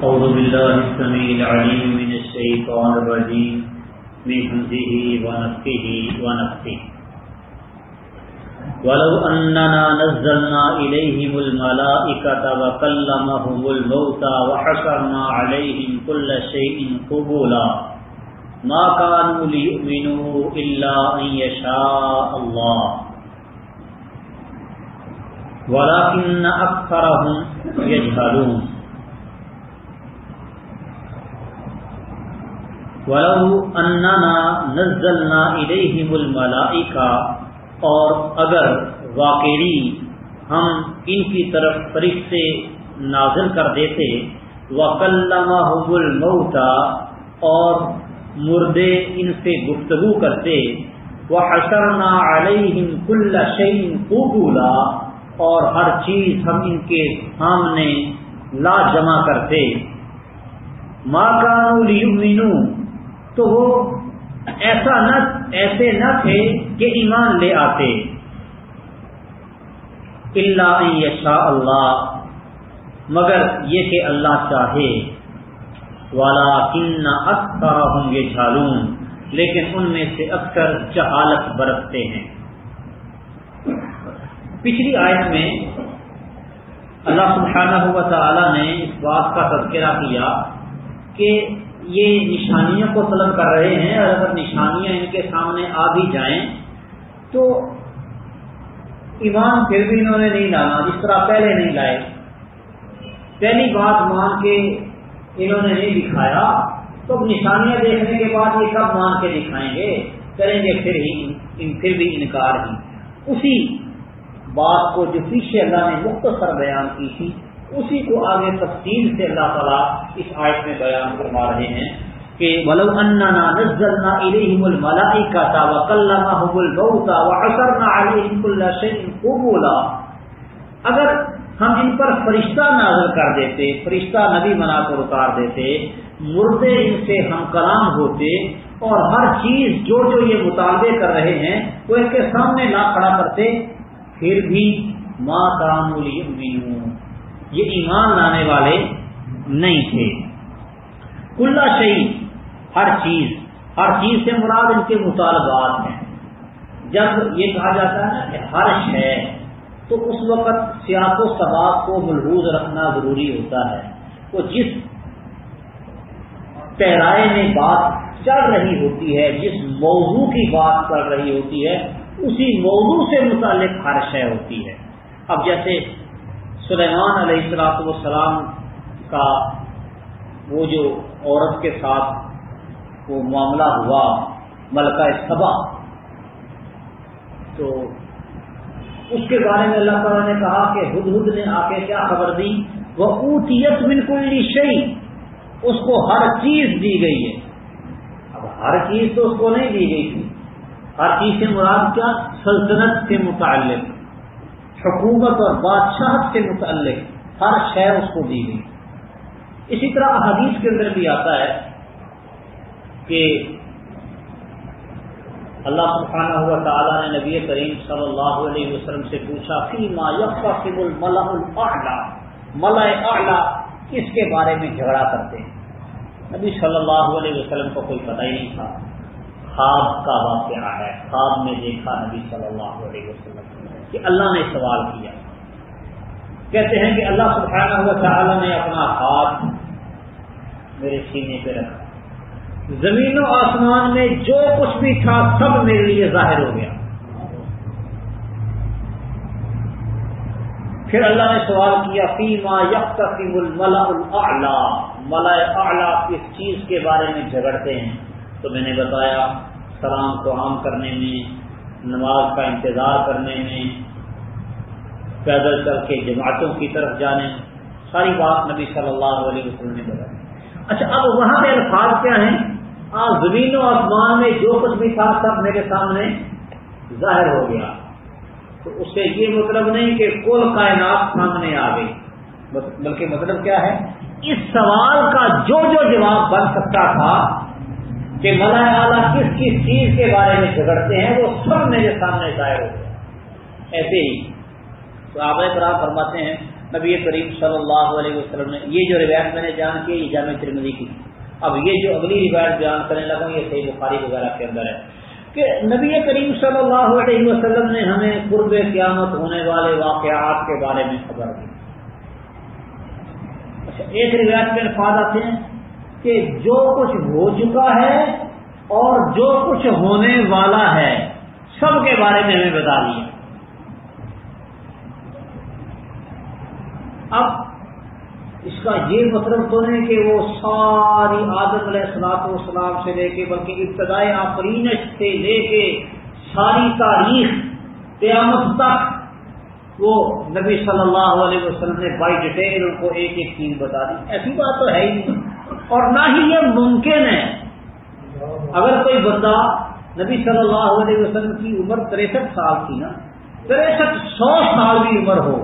أعوذ بالله السميع العليم من الشيطان الرجيم، من همزه ونفخه ونفخه. ولو أننا نزلنا إليهم الملائكة وكلمهم الموتى وحشرنا عليهم كل شيء قبولا. ما كانوا ليؤمنوا إلا أن يشاء الله. ولكن أكثرهم يجهلون. ولو اننا نزلنا الیہم الملائکہ اور اگر واقعی ہم ان کی طرف فرشتے نازل کر دیتے وکلمہم الموتى اور مردے ان سے گفتگو کرتے، وحشرنا علیہم کل شیء قبولا اور ہر چیز ہم ان کے سامنے لا جمع کرتے۔ ما كانوا ليؤمنوا تو وہ ایسا نہ ایسے نہ تھے کہ ایمان لے آتے۔ اللہ یشا اللہ مگر یہ کہ اللہ چاہے۔ والا کن اکثر ہوں گے جھالون لیکن ان میں سے اکثر جہالت برتتے ہیں۔ پچھلی آیت میں اللہ سبحانہ ہوا تعالی نے اس بات کا تذکرہ کیا کہ یہ نشانیوں کو طلب کر رہے ہیں اور اگر نشانیاں ان کے سامنے آ بھی جائیں تو ایمان پھر بھی انہوں نے نہیں لانا، جس طرح پہلے نہیں لائے۔ پہلی بات مان کے انہوں نے نہیں دکھایا، تو اب نشانیاں دیکھنے کے بعد یہ کب مان کے دکھائیں گے؟ کریں گے پھر ہی ان پھر بھی انکار ہی۔ اسی بات کو جو پیچھے اللہ نے مختصر بیان کی تھی اسی کو آگے تفصیل سے اللہ تعالیٰ اس آیت میں بیان فرما رہے ہیں کہ ولو اننا نزلنا الیہم الملائکۃ وکلمهم الموتى وعثرنا علیہم كل شیء قبولا۔ اگر ہم ان پر فرشتہ نازل کر دیتے، فرشتہ نبی بنا کر اتار دیتے، مردے ان سے ہم کلام ہوتے اور ہر چیز جو جو یہ مطالبے کر رہے ہیں، وہ ان کے سامنے لا کھڑا کرتے، پھر بھی ماں کام یہ ایمان لانے والے نہیں تھے۔ کلا شہید ہر چیز ہر چیز سے مراد ان کے مطالبات ہیں۔ جب یہ کہا جاتا ہے نا کہ ہر شے، تو اس وقت سیاق و ثباب کو ملحوظ رکھنا ضروری ہوتا ہے۔ وہ جس پیرائے میں بات چل رہی ہوتی ہے، جس موضوع کی بات چل رہی ہوتی ہے، اسی موضوع سے متعلق ہر شے ہوتی ہے۔ اب جیسے سلیمان علیہ السلاط والسلام کا وہ جو عورت کے ساتھ وہ معاملہ ہوا، ملکہ سبا۔ تو اس کے بارے میں اللہ تعالیٰ نے کہا کہ ہد ہد نے آ کے کیا خبر دی؟ وہ اوتیت بالکل شہی اس کو ہر چیز دی گئی ہے۔ اب ہر چیز تو اس کو نہیں دی گئی تھی۔ ہر چیز سے مراد کیا؟ سلطنت کے متعلق۔ حکومت اور بادشاہت سے متعلق، ہر شہر اس کو دی گئی اسی طرح حدیث کے اندر بھی آتا ہے کہ اللہ سبحانہ ہوا تعالیٰ نے نبی کریم صلی اللہ علیہ وسلم سے پوچھا، فی ما یقف الملا الاعلی ملا اعلی کس کے بارے میں جھگڑا کرتے ہیں؟ نبی صلی اللہ علیہ وسلم کو کوئی پتہ ہی نہیں تھا۔ خواب کا واقعہ ہے، خواب میں دیکھا نبی صلی اللہ علیہ وسلم کہ اللہ نے سوال کیا۔ کہتے ہیں کہ اللہ سبحانہ ہوا تعالیٰ نے اپنا ہاتھ میرے سینے پہ رکھا۔ زمین و آسمان میں جو کچھ بھی تھا سب میرے لیے ظاہر ہو گیا۔ پھر اللہ نے سوال کیا، فیما یک الملا الا ملا اعلیٰ کس چیز کے بارے میں جھگڑتے ہیں؟ تو میں نے بتایا، سلام کو عام کرنے میں نماز کا انتظار کرنے میں، پیدل چل کے جماعتوں کی طرف جانے، ساری بات نبی صلی اللہ علیہ وسلم نے بتائی۔ اچھا اب وہاں پہ الفاظ کیا ہیں؟ آج زمین و آسمان میں جو کچھ بھی تھا سب میرے سامنے ظاہر ہو گیا۔ تو اس سے یہ مطلب نہیں کہ کل کائنات سامنے آ گئی۔ بلکہ مطلب کیا ہے؟ اس سوال کا جو جو جواب بن سکتا تھا کہ ملا اعلیٰ کس کس چیز کے بارے میں جھگڑتے ہیں، وہ سب میرے سامنے ظاہر ہو گیا۔ ایسے ہی تو آپ فرماتے ہیں، نبی کریم صلی اللہ علیہ وسلم نے یہ جو روایت میں نے جان کی یہ جامع ترمدی کی۔ اب یہ جو اگلی روایت بیان کرنے لگا یہ صحیح بخاری وغیرہ کے اندر ہے۔ کہ نبی کریم صلی اللہ علیہ وسلم نے ہمیں قرب قیامت ہونے والے واقعات کے بارے میں خبر دی۔ اچھا ایک روایت کے الفاظ آتے ہیں۔ کہ جو کچھ ہو چکا ہے اور جو کچھ ہونے والا ہے، سب کے بارے میں ہمیں بتا دیا اب اس کا یہ مطلب تو نہیں کہ وہ ساری عادت علیہ السلاط والسلام سے لے کے، بلکہ ابتدائی آفرین سے لے کے ساری تاریخ قیامت تک وہ نبی صلی اللہ علیہ وسلم نے بائی ڈیٹیل ان کو ایک ایک چیز بتا دی۔ ایسی بات تو ہے ہی نہیں۔ اور نہ ہی یہ ممکن ہے۔ اگر کوئی بندہ نبی صلی اللہ علیہ وسلم کی عمر تریسٹھ سال تھی نا، تریسٹھ سو سال کی عمر ہو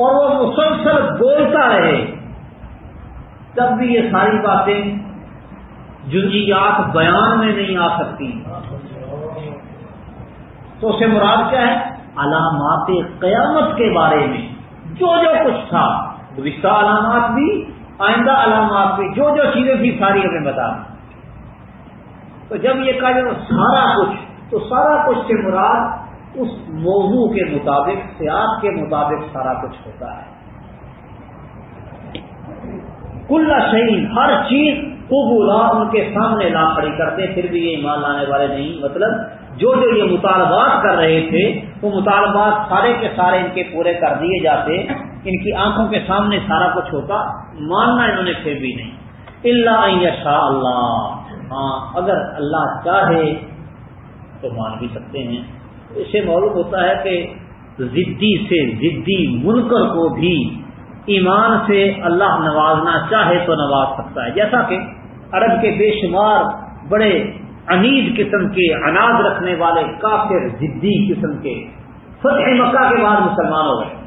اور وہ مسلسل بولتا رہے، تب بھی یہ ساری باتیں جنجیات بیان میں نہیں آ سکتی۔ تو اسے مراد کیا ہے؟ علامات قیامت کے بارے میں، جو جو کچھ تھا۔ رشتہ علامات بھی آئندہ علامات بھی جو جو چیزیں تھی ساری ہمیں بتا تو جب یہ کہا جائے سارا کچھ، تو سارا کچھ سے مراد اس موضوع کے مطابق سیاست کے مطابق سارا کچھ ہوتا ہے۔ کل شہید ہر چیز کو بولا ان کے سامنے لا کھڑی کرتے، پھر بھی یہ ایمان لانے والے نہیں۔ مطلب جو جو یہ مطالبات کر رہے تھے، وہ مطالبات سارے کے سارے ان کے پورے کر دیے جاتے۔ ان کی آنکھوں کے سامنے سارا کچھ ہوتا، ماننا انہوں نے پھر بھی نہیں۔ اللہ شاہ اللہ۔ ہاں اگر اللہ چاہے تو مان بھی سکتے ہیں۔ اس سے معلوم ہوتا ہے کہ ضدی سے ضدی منکر کو بھی ایمان سے اللہ نوازنا چاہے تو نواز سکتا ہے۔ جیسا کہ عرب کے بے شمار بڑے انیج قسم کے اناج رکھنے والے کافر ضدی قسم کے فتح مکہ کے بعد مسلمان ہو گئے۔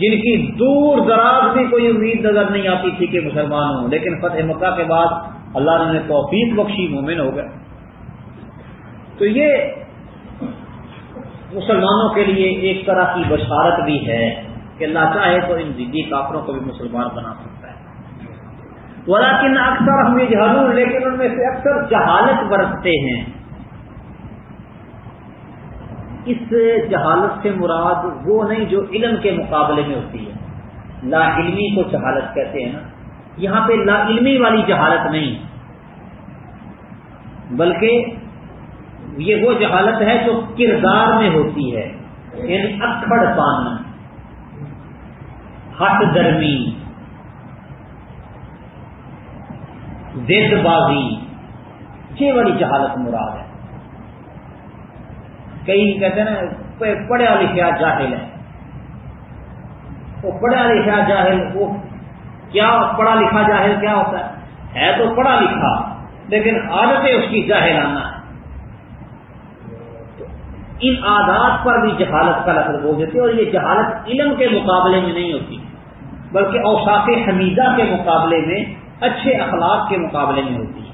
جن کی دور دراز بھی کوئی امید نظر نہیں آتی تھی کہ مسلمان ہوں، لیکن فتح مکہ کے بعد اللہ نے توفیق بخشی، مومن ہو گئے۔ تو یہ مسلمانوں کے لیے ایک طرح کی بشارت بھی ہے کہ اللہ چاہے تو ان ضدی کافروں کو بھی مسلمان بنا سکتا ہے۔ ولیکن اکثر ہم یہ ضرور لیکن ان میں سے اکثر جہالت برتتے ہیں۔ اس جہالت سے مراد وہ نہیں جو علم کے مقابلے میں ہوتی ہے۔ لا علمی کو جہالت کہتے ہیں نا۔ یہاں پہ لا علمی والی جہالت نہیں۔ بلکہ یہ وہ جہالت ہے جو کردار میں ہوتی ہے۔ یعنی اکڑ پانا ہٹ درمی زد بازی۔ یہ والی جہالت مراد ہے۔ کئی کہتے ہیں نا پڑھا لکھا جاہل ہے۔ وہ پڑھا لکھا جاہل، وہ کیا پڑھا لکھا جاہل کیا ہوتا ہے؟ ہے تو پڑھا لکھا، لیکن عادتیں اس کی جاہلانہ۔ ہے ان عادات پر بھی جہالت کا لفظ بول دیتے اور یہ جہالت علم کے مقابلے میں نہیں ہوتی، بلکہ اوساف حمیدہ کے مقابلے میں، اچھے اخلاق کے مقابلے میں ہوتی ہے۔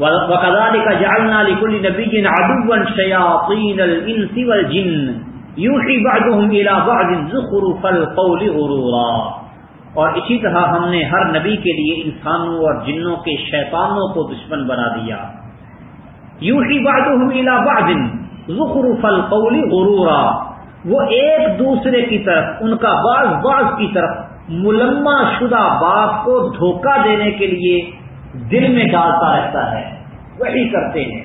وقدار کا جالنا لکل نبی جن ادب شیاطین الانس والجن. یوحی بعضهم الى بعض زخرف القول غرورا. اور اسی طرح ہم نے ہر نبی کے لیے انسانوں اور جنوں کے شیطانوں کو دشمن بنا دیا. یوحی بعضهم الى بعض زخرف القول غرورا. وہ ایک دوسرے کی طرف، ان کا بعض بعض کی طرف ملما شدہ بات کو دھوکہ دینے کے لیے دل میں ڈالتا رہتا ہے، وہی کرتے ہیں۔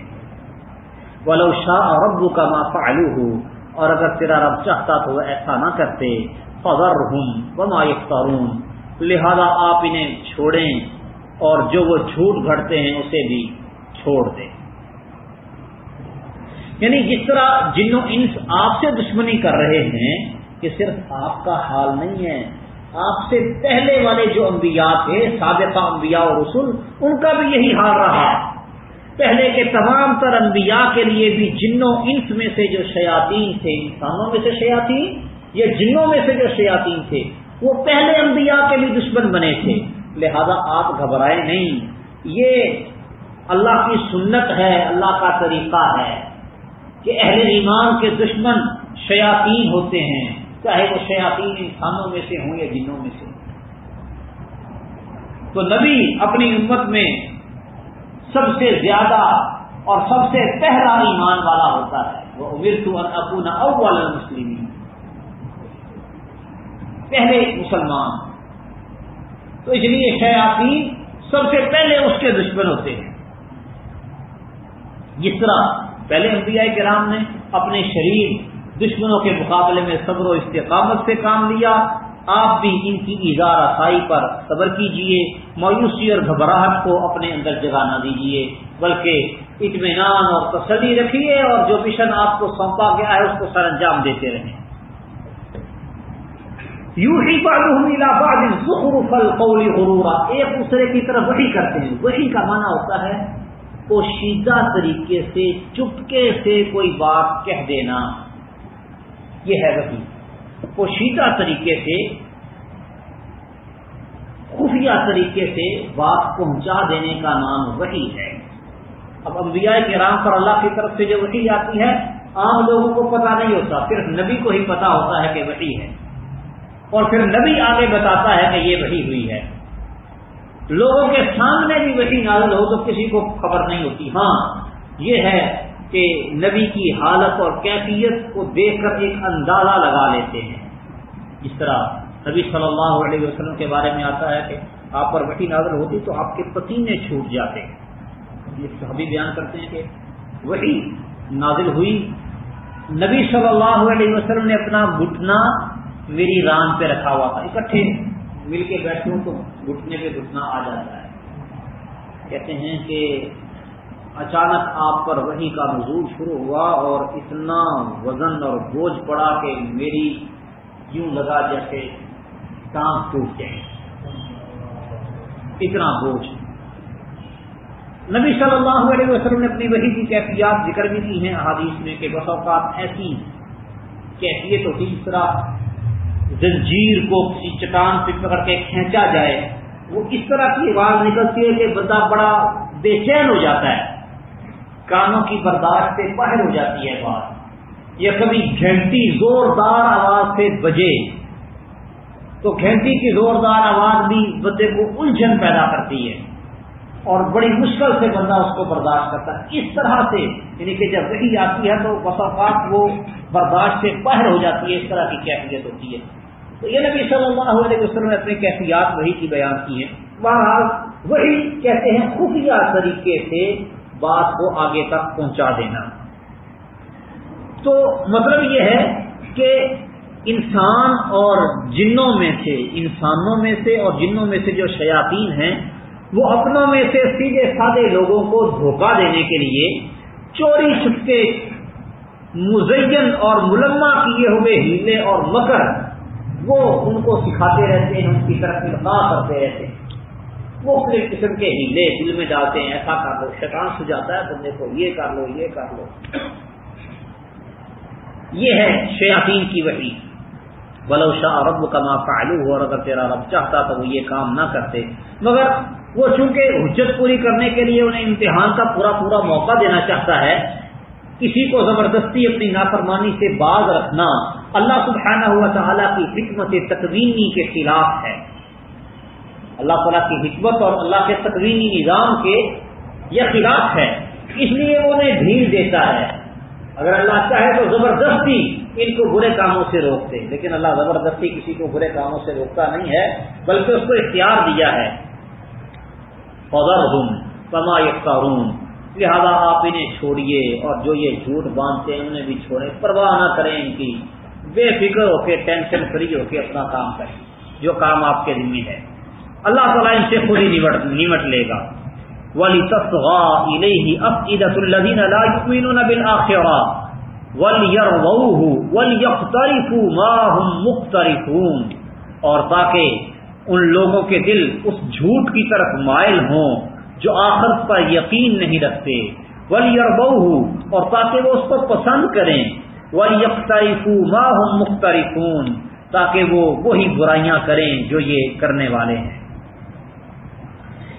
ولو شاہ رب کا ما فعلو ہو اور اگر تیرا رب چاہتا تو وہ ایسا نہ کرتے۔ فضر ہوں وما یفترون لہذا آپ انہیں چھوڑیں اور جو وہ جھوٹ گھڑتے ہیں اسے بھی چھوڑ دیں۔ یعنی جس طرح جنوں انس آپ سے دشمنی کر رہے ہیں کہ صرف آپ کا حال نہیں ہے۔ آپ سے پہلے والے جو انبیاء تھے، سابقہ انبیاء اور رسول، ان کا بھی یہی حال رہا۔ پہلے کے تمام تر انبیاء کے لیے بھی جنوں انس میں سے جو شیاطین تھے، انسانوں میں سے شیاطین، یا جنوں میں سے جو شیاطین تھے، وہ پہلے انبیاء کے بھی دشمن بنے تھے۔ لہذا آپ گھبرائے نہیں۔ یہ اللہ کی سنت ہے، اللہ کا طریقہ ہے کہ اہل ایمان کے دشمن شیاطین ہوتے ہیں۔ چاہے وہ شیاطین انسانوں میں سے ہوں یا جنوں میں سے تو نبی اپنی امت میں سب سے زیادہ اور سب سے پہلا ایمان والا ہوتا ہے۔ وہ امیر تو اپنا اول مسلم پہلے مسلمان۔ تو اس لیے شیاطین سب سے پہلے اس کے دشمن ہوتے ہیں۔ جس طرح پہلے انبیاء کرام نے اپنے شریر دشمنوں کے مقابلے میں صبر و استقامت سے کام لیا۔ آپ بھی ان کی اظہار رسائی پر صبر کیجیے، مایوسی اور گھبراہٹ کو اپنے اندر جگہ نہ دیجیے بلکہ اطمینان اور تسلی رکھیے اور جو مشن آپ کو سونپا گیا ہے، اس کو سر انجام دیتے رہیں۔ یوں ہی غرورا۔ ایک دوسرے کی طرف وہی کرتے ہیں۔ وہی کا معنی ہوتا ہے پوشیدہ طریقے سے، چپکے سے کوئی بات کہہ دینا۔ یہ ہے وہی۔ پوشیدہ طریقے سے، خفیہ طریقے سے بات پہنچا دینے کا نام وہی ہے۔ اب انبیاء کے رام پر اللہ کی طرف سے جو وہی آتی ہے، عام لوگوں کو پتا نہیں ہوتا، صرف نبی کو ہی پتا ہوتا ہے کہ وہی ہے۔ اور پھر نبی آگے بتاتا ہے کہ یہ وہی ہوئی ہے۔ لوگوں کے سامنے بھی وہی نازل ہو تو کسی کو خبر نہیں ہوتی۔ ہاں یہ ہے کہ نبی کی حالت اور کیفیت کو دیکھ کر ایک اندازہ لگا لیتے ہیں۔ جس طرح نبی صلی اللہ علیہ وسلم کے بارے میں آتا ہے کہ آپ پر وٹی نازل ہوتی تو آپ کے پسینے چھوٹ جاتے یہ صحابی بیان کرتے ہیں کہ وہی نازل ہوئی۔ نبی صلی اللہ علیہ وسلم نے اپنا گھٹنا میری ران پہ رکھا ہوا تھا۔ اکٹھے مل کے بیٹھوں تو گھٹنے پہ گھٹنا آ جاتا ہے۔ کہتے ہیں کہ اچانک آپ پر وہی کا نزول شروع ہوا اور اتنا وزن اور بوجھ پڑا کہ میری یوں لگا جیسے ٹانگ ٹوٹ جائے۔ اتنا بوجھ۔ نبی صلی اللہ علیہ وسلم نے اپنی وہی کی کیفیات ذکر بھی کی ہیں۔ احادیث میں کہ بس اوقات ایسی کیفیت ہوتی جس طرح زنجیر کو کسی چٹان پہ پکڑ کے کھینچا جائے۔ وہ اس طرح کی آواز نکلتی ہے کہ بندہ بڑا بے چین ہو جاتا ہے۔ کانوں کی برداشت سے باہر ہو جاتی ہے بات۔ یا کبھی گھنٹی زوردار آواز سے بجے۔ تو گھنٹی کی زوردار آواز بھی بندے کو الجھن پیدا کرتی ہے۔ اور بڑی مشکل سے بندہ اس کو برداشت کرتا ہے۔ اس طرح سے یعنی کہ جب وہی آتی ہے تو بسوقات وہ برداشت سے باہر ہو جاتی ہے، اس طرح کی کیفیت ہوتی ہے۔ تو یہ نبی صلی اللہ علیہ وسلم نے اپنی کیفیات وہی کی بیان کی ہیں۔ بہرحال وہی کہتے ہیں خفیہ طریقے سے بات کو آگے تک پہنچا دینا۔ تو مطلب یہ ہے کہ انسان اور جنوں میں سے، انسانوں میں سے اور جنوں میں سے جو شیاطین ہیں، وہ اپنوں میں سے سیدھے سادے لوگوں کو دھوکہ دینے کے لیے چوری چھپکے مزین اور ملما کیے ہوئے ہیلے اور مکر، وہ ان کو سکھاتے رہتے ہیں، ان کی طرف القاع کرتے رہتے ہیں۔ مختلف قسم کے ہیلے دل میں ڈالتے ہیں، ایسا کر لو، شیطان سجاتا ہے بندے کو یہ کر لو، یہ کر لو۔ یہ ہے شیاطین کی وحی۔ بلو شاہ رب کا ماں فعلو ہو اور اگر تیرا رب چاہتا تو وہ یہ کام نہ کرتے۔ مگر وہ چونکہ حجت پوری کرنے کے لیے انہیں امتحان کا پورا پورا موقع دینا چاہتا ہے، کسی کو زبردستی اپنی نافرمانی سے باز رکھنا اللہ سبحانہ ہوا تعالیٰ کی حکمت تقوینی کے خلاف ہے۔ اللہ تعالیٰ کی حکمت اور اللہ کے تقوینی نظام کے یہ خلاف ہے۔ اس لیے انہیں ڈھیل دیتا ہے۔ اگر اللہ چاہے تو زبردستی ان کو برے کاموں سے روکتے۔ لیکن اللہ زبردستی کسی کو برے کاموں سے روکتا نہیں ہے، بلکہ اس کو اختیار دیا ہے۔ فضر ہوں پما یکارون لہذا آپ انہیں چھوڑیے اور جو یہ جھوٹ باندھتے ہیں، انہیں بھی چھوڑے پرواہ نہ کریں ان کی۔ بے فکر ہو کے، ٹینشن فری ہو کے اپنا کام کریں، جو کام آپ کے ذمہ ہے۔ اللہ تعالیٰ ان سے خود ہی نمٹ لے گا۔ ولی الذين لا يؤمنون بالآخرة وليرضوه وليقترفوا ما هم مقترفون۔ اور تاکہ ان لوگوں کے دل اس جھوٹ کی طرف مائل ہوں جو آخرت پر یقین نہیں رکھتے۔ وليرضوه اور تاکہ وہ اس کو پسند کریں۔ وليقترفوا ما هم مختلفون تاکہ وہ وہی برائیاں کریں جو یہ کرنے والے ہیں۔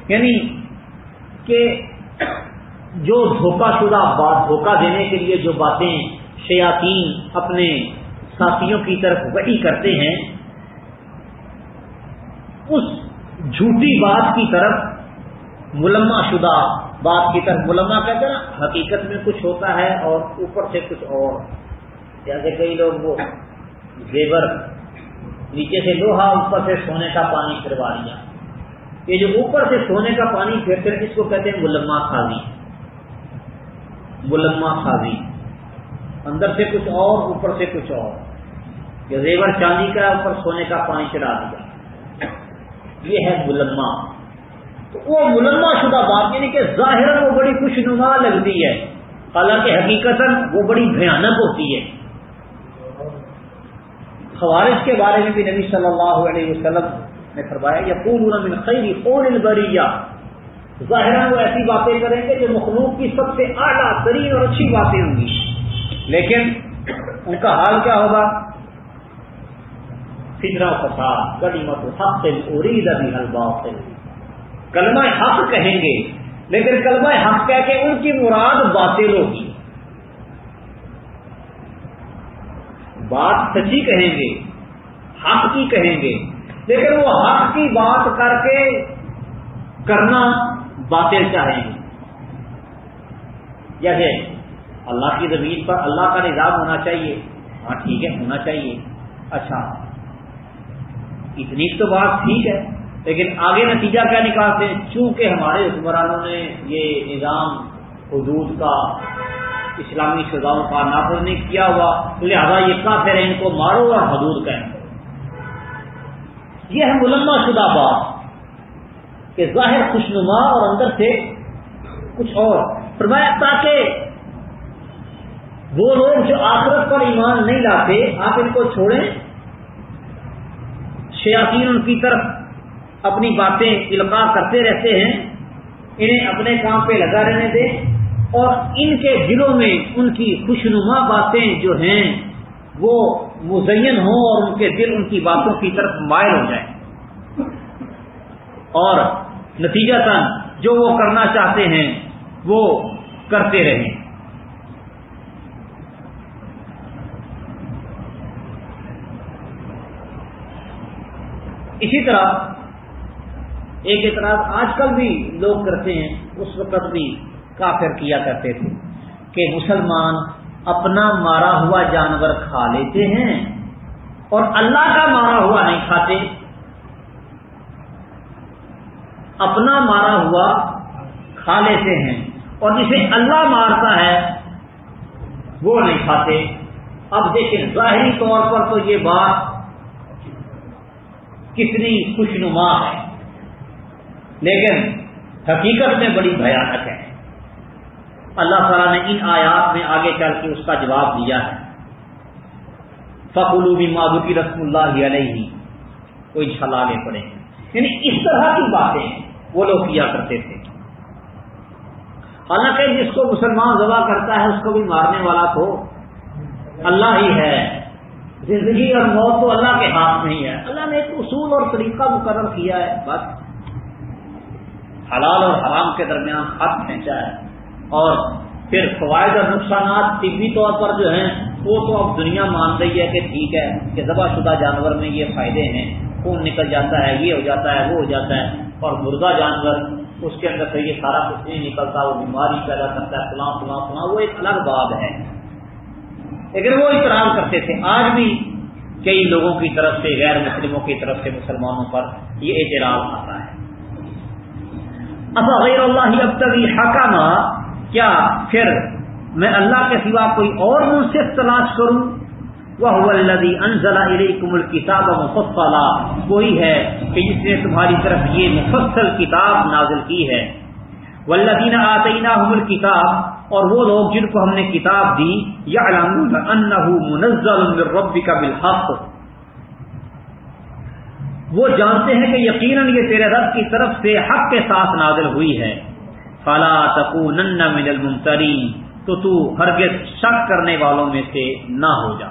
یعنی کہ جو دھوکہ شدہ، بات دھوکہ دینے کے لیے جو باتیں شیاطین اپنے ساتھیوں کی طرف وہی کرتے ہیں، اس جھوٹی بات کی طرف ملما شدہ بات کی طرف ملما کہتے ہیں نا، حقیقت میں کچھ ہوتا ہے اور اوپر سے کچھ اور۔ جیسے کئی لوگ وہ زیور، نیچے سے لوہا، اوپر سے سونے کا پانی پھروا لیا۔ یہ جو اوپر سے سونے کا پانی پھرتے ہیں، اس کو کہتے ہیں ملما خاضی ملما خاضی اندر سے کچھ اور، اوپر سے کچھ اور۔ یا زیور چاندی کا اوپر سونے کا پانی چڑھا دیا۔ یہ ہے ملما۔ تو وہ ملما شدہ بات یعنی کہ ظاہر وہ بڑی خوش نما لگتی ہے۔ حالانکہ حقیقت وہ بڑی بھیانک ہوتی ہے۔ خوارج کے بارے میں بھی نبی صلی اللہ علیہ وسلم نے فرمایا یا من خیری قول البریہ. ظاہر وہ ایسی باتیں کریں گے جو مخلوق کی سب سے اعلیٰ ترین اور اچھی باتیں ہوں گی۔ لیکن ان کا حال کیا ہوگا؟ فجرا فساد گلی مت حق، ارید ابھی الباطل۔ کلمہ حق کہیں گے، لیکن کلمہ حق کہہ کے ان کی مراد باطل ہوگی۔ بات سچی کہیں گے، حق کی کہیں گے۔ لیکن وہ حق کی بات کر کے کرنا باطل چاہیں گے۔ جیسے اللہ کی زمین پر اللہ کا نظام ہونا چاہیے۔ ہاں ٹھیک ہے، ہونا چاہیے۔ اچھا اتنی تو بات ٹھیک ہے، لیکن آگے نتیجہ کیا نکالتے ہیں؟ چونکہ ہمارے حکمرانوں نے یہ نظام حدود کا اسلامی سزاؤں کا نافذ نہیں کیا ہوا، لہذا یہ کافر ہے ان کو مارو اور حدود کریں یہ ہے ملما شدہ بات کہ ظاہر خوشنما اور اندر سے کچھ اور۔ فرمایا، تاکہ وہ لوگ جو آخرت پر ایمان نہیں لاتے، آپ ان کو چھوڑیں۔ شیاطین ان کی طرف اپنی باتیں القاع کرتے رہتے ہیں، انہیں اپنے کام پہ لگا رہنے دیں۔ اور ان کے دلوں میں ان کی خوشنما باتیں جو ہیں وہ مزین ہوں اور ان کے دل ان کی باتوں کی طرف مائل ہو جائیں۔ اور نتیجہ تن جو وہ کرنا چاہتے ہیں، وہ کرتے رہیں۔ اسی طرح ایک اعتراض آج کل بھی لوگ کرتے ہیں، اس وقت بھی کافر کیا کرتے تھے کہ مسلمان اپنا مارا ہوا جانور کھا لیتے ہیں اور اللہ کا مارا ہوا نہیں کھاتے۔ اپنا مارا ہوا کھا لیتے ہیں اور جسے اللہ مارتا ہے، وہ نہیں کھاتے۔ اب دیکھیں، ظاہری طور پر تو یہ بات کتنی خوش نما ہے۔ لیکن حقیقت میں بڑی بھیانک ہے۔ اللہ تعالیٰ نے ان آیات میں آگے چل کے اس کا جواب دیا ہے۔ فخلو بھی معدوی رسم اللہ علیہ کو ان شاء اللہ آگے پڑے یعنی اس طرح کی باتیں وہ لوگ کیا کرتے تھے۔ حالانکہ جس کو مسلمان ذبح کرتا ہے، اس کو بھی مارنے والا تو اللہ ہی ہے۔ زندگی اور موت تو اللہ کے ہاتھ میں ہی ہے۔ اللہ نے ایک اصول اور طریقہ مقرر کیا ہے، بس۔ حلال اور حرام کے درمیان ہاتھ کھینچا ہے اور پھر فوائد اور نقصانات طبی طور پر جو ہیں، وہ تو اب دنیا مان رہی ہے کہ ٹھیک ہے، کہ ذبح شدہ جانور میں یہ فائدے ہیں۔ خون نکل جاتا ہے، یہ ہو جاتا ہے، وہ ہو جاتا ہے۔ اور مردہ جانور، اس کے اندر سے یہ سارا کچھ نہیں نکلتا، وہ بیماری پیدا کرتا ہے، فلاں فلاں فلاں، وہ ایک الگ بات ہے۔ لیکن وہ اقرار کرتے تھے۔ آج بھی کئی لوگوں کی طرف سے، غیر مسلموں کی طرف سے، مسلمانوں پر یہ اعتراض آتا ہے۔ غیر اللہ اب تک یہ حکامہ کیا پھر میں اللہ کے سوا کوئی اور منصف تلاش کروں؟ وہ انزلہ علیکم الکتاب مفصلا۔ وہی ہے کہ جس نے تمہاری طرف یہ مفصل کتاب نازل کی ہے۔ ولدین آتینہ کتاب اور وہ لوگ جن کو ہم نے کتاب دی یا منزل ربی کا بالحق۔ وہ جانتے ہیں کہ یقیناً یہ تیرے رب کی طرف سے حق کے ساتھ نازل ہوئی ہے۔ فلا تکو من الممترین۔ تو تو ہرگز شک کرنے والوں میں سے نہ ہو جا۔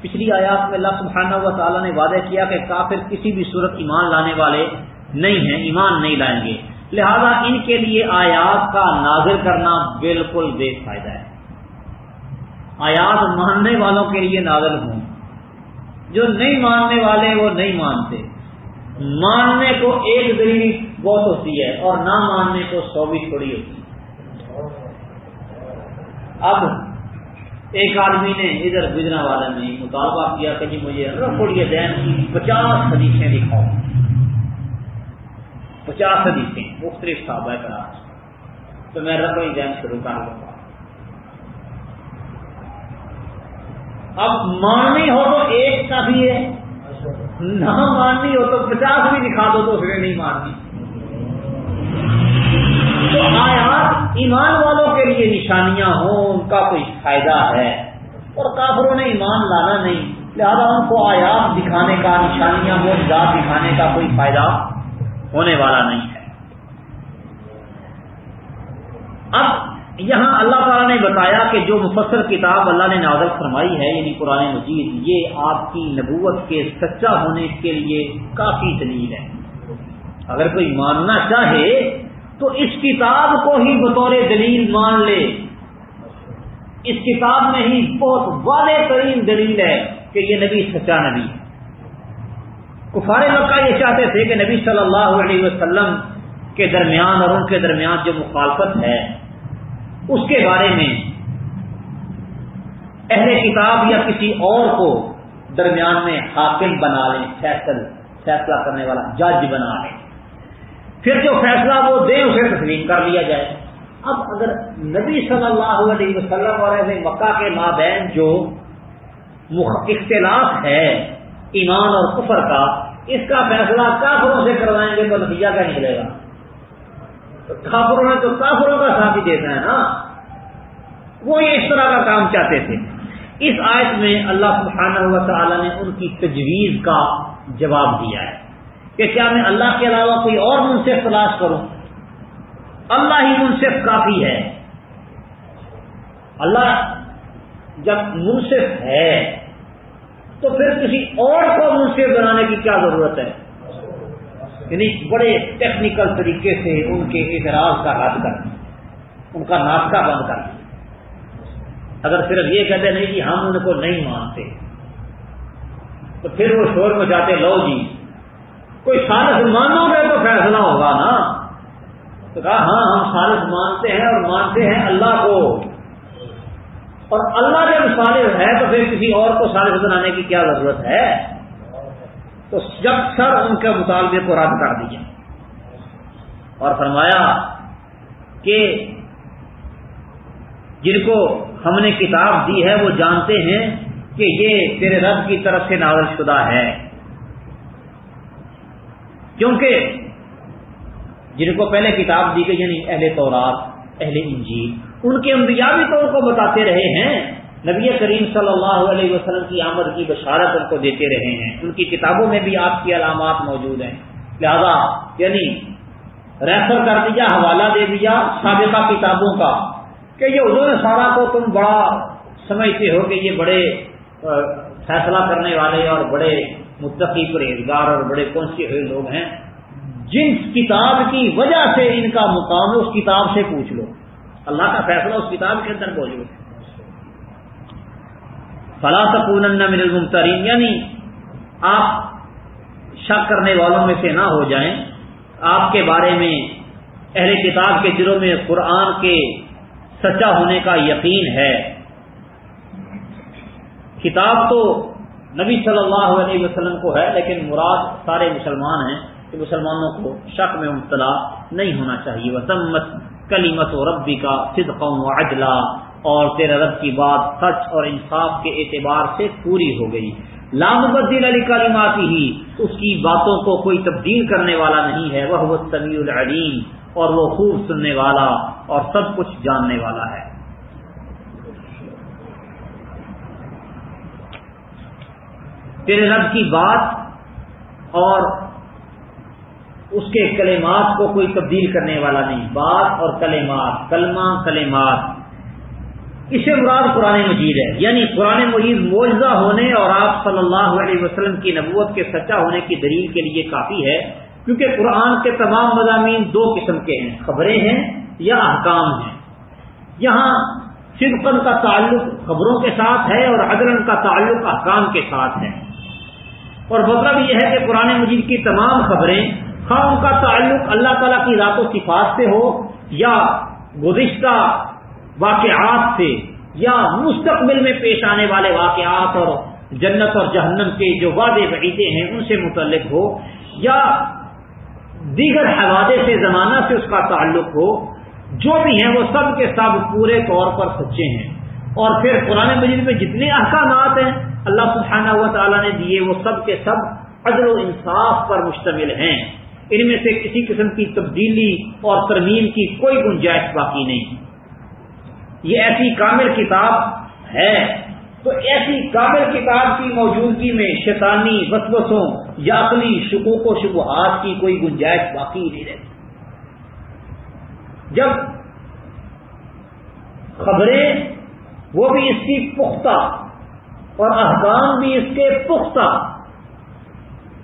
پچھلی آیات میں اللہ سبحانہ و تعالیٰ نے وعدہ کیا کہ کافر کسی بھی صورت ایمان لانے والے نہیں ہیں، ایمان نہیں لائیں گے۔ لہذا ان کے لیے آیات کا نازل کرنا بالکل بے فائدہ ہے۔ آیات ماننے والوں کے لیے نازل ہوں۔ جو نہیں ماننے والے وہ نہیں مانتے۔ ماننے کو ایک دلیل بہت ہوتی ہے اور نہ ماننے کو سو بھی تھوڑی ہوتی ہے۔ اب ایک آدمی نے ادھر گجرا والے نے مطالبہ کیا کہ جی مجھے رفڑی دین کی پچاس حدیثیں دکھاؤ پچاس حدیثیں، مختلف صاحب کرا تو میں رفڑی دین شروع کر لوں گا اب ماننی ہو تو ایک کافی ہے، نہ ماننی ہو تو پچاس بھی دکھا دو تو اس نے نہیں ماننی۔ تو آیات ایمان والوں کے لیے نشانیاں ہوں، ان کا کوئی فائدہ ہے۔ اور کافروں نے ایمان لانا نہیں، لہذا ان کو آیات دکھانے کا، نشانیاں وہ دکھانے کا کوئی فائدہ ہونے والا نہیں ہے۔ اب یہاں اللہ تعالیٰ نے بتایا کہ جو مفسر کتاب اللہ نے نازل فرمائی ہے یعنی قرآن مجید، یہ آپ کی نبوت کے سچا ہونے کے لیے کافی دلیل ہے۔ اگر کوئی ماننا چاہے تو اس کتاب کو ہی بطور دلیل مان لے۔ اس کتاب میں ہی بہت واضح ترین دلیل ہے کہ یہ نبی سچا نبی ہے۔ کفار مکہ یہ چاہتے تھے کہ نبی صلی اللہ علیہ وسلم کے درمیان اور ان کے درمیان جو مخالفت ہے، اس کے بارے میں اہل کتاب یا کسی اور کو درمیان میں حاکم بنا لیں، فیصل، فیصلہ کرنے والا، جج بنا لیں۔ پھر جو فیصلہ وہ دے، اسے تسلیم کر لیا جائے۔ اب اگر نبی صلی اللہ علیہ وسلم اور ایسے مکہ کے مابین جو اختلاف ہے ایمان اور کفر کا، اس کا فیصلہ کافروں سے کروائیں گے تو نتیجہ کیا نکلے گا؟ کافروں نے تو کافروں کا ساتھ ہی دیتا ہے نا۔ وہ یہ اس طرح کا کام چاہتے تھے۔ اس آیت میں اللہ سبحانہ ہوا تعالیٰ نے ان کی تجویز کا جواب دیا ہے۔ کہ کیا میں اللہ کے علاوہ کوئی اور منصف تلاش کروں؟ اللہ ہی منصف کافی ہے۔ اللہ جب منصف ہے، تو پھر کسی اور کو منصف بنانے کی کیا ضرورت ہے؟ یعنی بڑے ٹیکنیکل طریقے سے ان کے اعتراض کا رد کر ان کا ناشتہ بند کر اگر صرف یہ کہتے نہیں کہ ہم ان کو نہیں مانتے، تو پھر وہ شور میں جاتے لو جی کوئی سالس مانو گے تو فیصلہ ہوگا نا۔ تو کہا ہاں ہم سالس مانتے ہیں اور مانتے ہیں اللہ کو۔ اور اللہ جب سالس ہے تو پھر کسی اور کو سالس بنانے کی کیا ضرورت ہے؟ تو جب سر ان کے مطالبے کو رد کر دیا اور فرمایا کہ جن کو ہم نے کتاب دی ہے، وہ جانتے ہیں کہ یہ تیرے رب کی طرف سے ناول شدہ ہے۔ کیونکہ جن کو پہلے کتاب دی گئی یعنی اہل تورات، اہل انجیل، ان کے انبیاء بھی تو ان کو بتاتے رہے ہیں۔ نبی کریم صلی اللہ علیہ وسلم کی آمد کی بشارت ان کو دیتے رہے ہیں۔ ان کی کتابوں میں بھی آپ کی علامات موجود ہیں۔ لہذا یعنی ریفر کر دیا، حوالہ دے دیا سابقہ کتابوں کا کہ یہ اردو سارا کو تم بڑا سمجھتے ہو کہ یہ بڑے فیصلہ کرنے والے اور بڑے متقی پرہیزگار اور بڑے پہنچے ہوئے لوگ ہیں۔ جن کتاب کی وجہ سے ان کا مقام اس کتاب سے پوچھ لو۔ اللہ کا فیصلہ اس کتاب کے اندر موجود ہے۔ فلا من الممترین یعنی آپ شک کرنے والوں میں سے نہ ہو جائیں۔ آپ کے بارے میں اہل کتاب کے دلوں میں قرآن کے سچا ہونے کا یقین ہے۔ کتاب تو نبی صلی اللہ علیہ وسلم کو ہے، لیکن مراد سارے مسلمان ہیں، کہ مسلمانوں کو شک میں مبتلا نہیں ہونا چاہیے۔ وسمت کلیمت و ربی کا صدق و اجلا اور تیرا رب کی بات سچ اور انصاف کے اعتبار سے پوری ہو گئی۔ لام بدیل علی کالماتی ہی اس کی باتوں کو کوئی تبدیل کرنے والا نہیں ہے۔ وہ سمیع العلیم اور وہ خوب سننے والا اور سب کچھ جاننے والا ہے۔ تیرے رب کی بات اور اس کے کلمات کو کوئی تبدیل کرنے والا نہیں۔ بات اور کلمات، کلمہ، کلمات۔ اسے مراد قرآن مجید ہے۔ یعنی قرآن مجید موجزہ ہونے اور آپ صلی اللہ علیہ وسلم کی نبوت کے سچا ہونے کی دلیل کے لیے کافی ہے، کیونکہ قرآن کے تمام مضامین دو قسم کے ہیں۔ خبریں ہیں یا احکام ہیں۔ یہاں صدقن کا تعلق خبروں کے ساتھ ہے اور عدلن کا تعلق احکام کے ساتھ ہے۔ اور مطلب یہ ہے کہ قرآن مجید کی تمام خبریں خواہ ان کا تعلق اللہ تعالیٰ کی ذات و صفات سے ہو یا گزشتہ واقعات سے یا مستقبل میں پیش آنے والے واقعات اور جنت اور جہنم کے جو وعدے وعیدے ہیں ان سے متعلق ہو یا دیگر حوالے سے زمانہ سے اس کا تعلق ہو، جو بھی ہیں وہ سب کے سب پورے طور پر سچے ہیں۔ اور پھر قرآن مجید میں جتنے احکامات ہیں اللہ سبحانہ و تعالیٰ نے دیے وہ سب کے سب عدل و انصاف پر مشتمل ہیں۔ ان میں سے کسی قسم کی تبدیلی اور ترمیم کی کوئی گنجائش باقی نہیں۔ یہ ایسی کامل کتاب ہے۔ تو ایسی کامل کتاب کی موجودگی میں شیطانی وسوسوں یا عقلی شکوک و شبہات کی کوئی گنجائش باقی نہیں رہتی۔ جب خبریں، وہ بھی اس کی پختہ اور احکام بھی اس کے پختہ.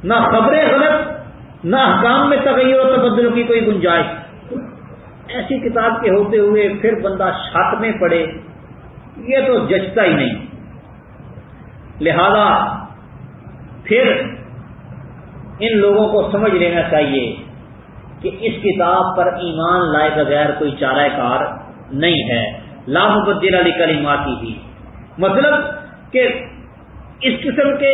نہ خبریں غلط، نہ احکام میں تغیر و تبدل کی کوئی گنجائش. ایسی کتاب کے ہوتے ہوئے پھر بندہ چھت میں پڑے، یہ تو جچتا ہی نہیں. لہذا پھر ان لوگوں کو سمجھ لینا چاہیے کہ اس کتاب پر ایمان لائے بغیر کوئی چارہ کار نہیں ہے. لام بدیر علی کلیماتی ہی. مطلب کہ اس قسم کے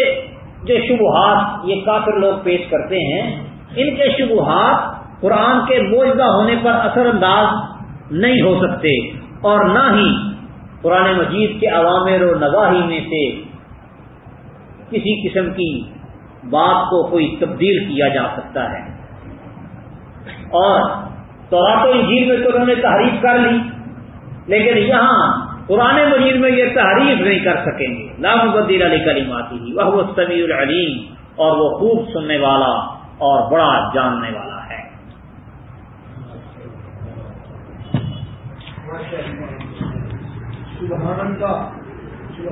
جو شبہات یہ کافر لوگ پیش کرتے ہیں، ان کے شبہات قرآن کے موجودہ ہونے پر اثر انداز نہیں ہو سکتے اور نہ ہی قرآن مجید کے عوامر و نواحی میں سے کسی قسم کی بات کو کوئی تبدیل کیا جا سکتا ہے۔ اور تو انجیل میں تو انہوں نے تحریف کر لی، لیکن یہاں قرآن مجید میں یہ تعریف نہیں کر سکیں گے۔ لام بدیر علی کریم آتی تھی وہ سمیع العلیم، اور وہ خوب سننے والا اور بڑا جاننے والا ہے۔ سبحان اللہ۔